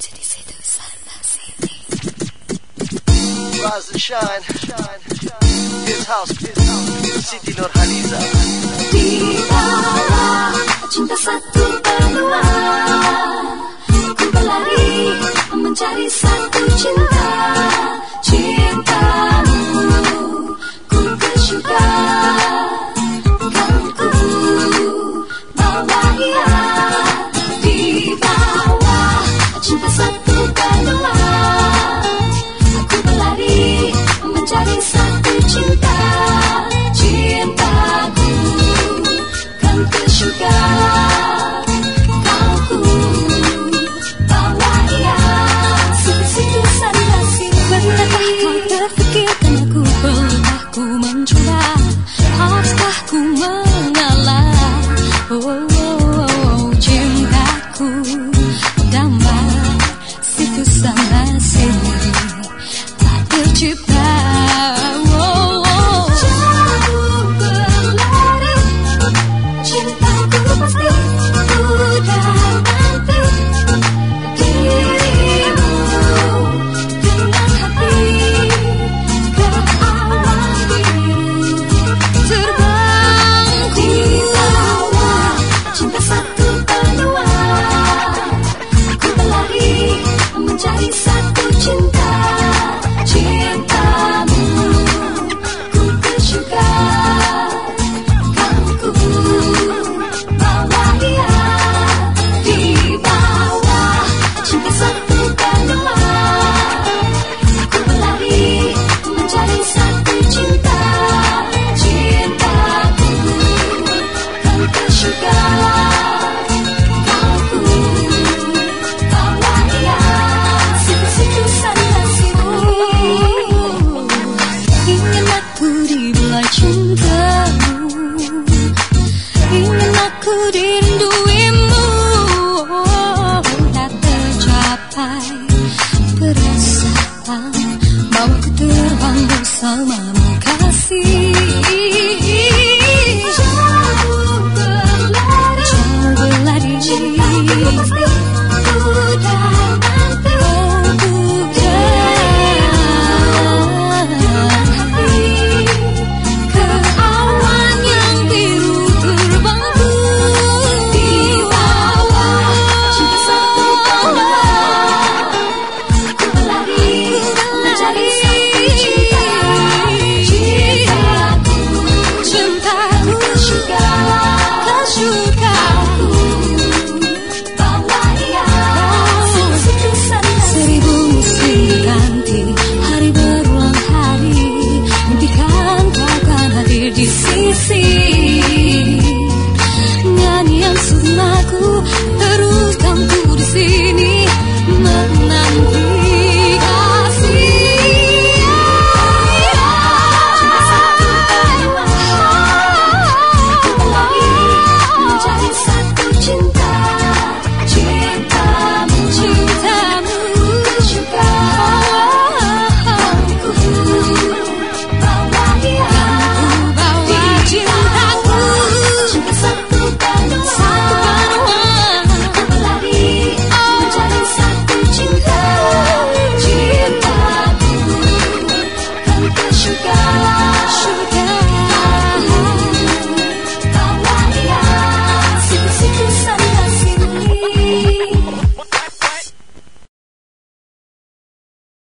Di the sana sini Rise and shine, shine, shine. His house, his house, Siti Nurhaliza cinta satu benua Ku berlari mencari satu cinta. satu kandungan datang Mau ku terbang bersamamu.